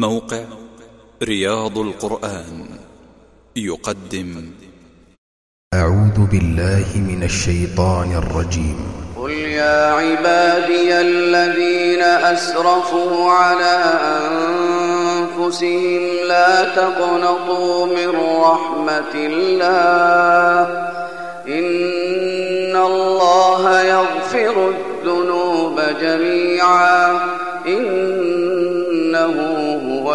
موقع رياض القرآن يقدم. أعوذ بالله من الشيطان الرجيم. قل يا عبادي الذين أسرفوا على أنفسهم لا تقنطوا من رحمة الله. إن الله يغفر الذنوب جميعا. إنه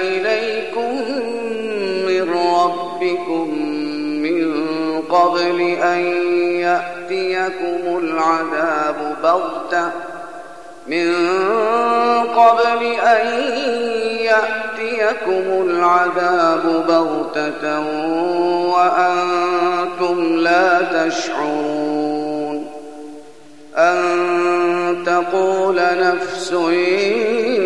إليكم من ربكم من قبل أن يأتيكم العذاب بغتة. من قبل أن يأتيكم العذاب بغتة وأنتم لا تشعرون. أن تقول نفس يا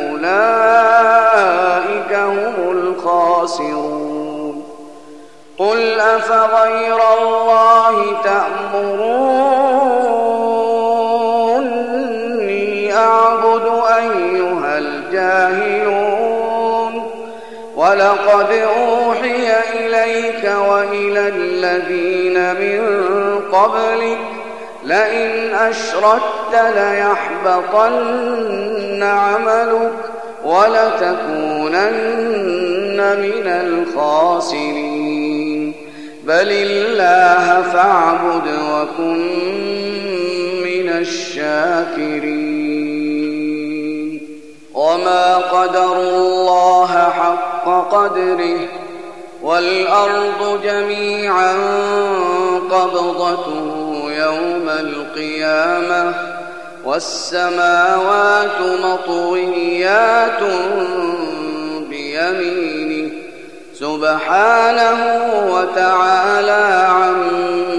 أولئك هم الخاسرون. قل أفغير الله تأمروني أعبد أيها الجاهلون. ولقد أوحي إليك وإلى الذين من قبلك لئن أشركت ليحبطن ولتكونن من الخاسرين. بل الله فاعبد وكن من الشاكرين. وما قدر الله حق قدره. والأرض جميعا قبضته يوم القيامة. والسماوات مطويات بيمينه سبحانه وتعالى عما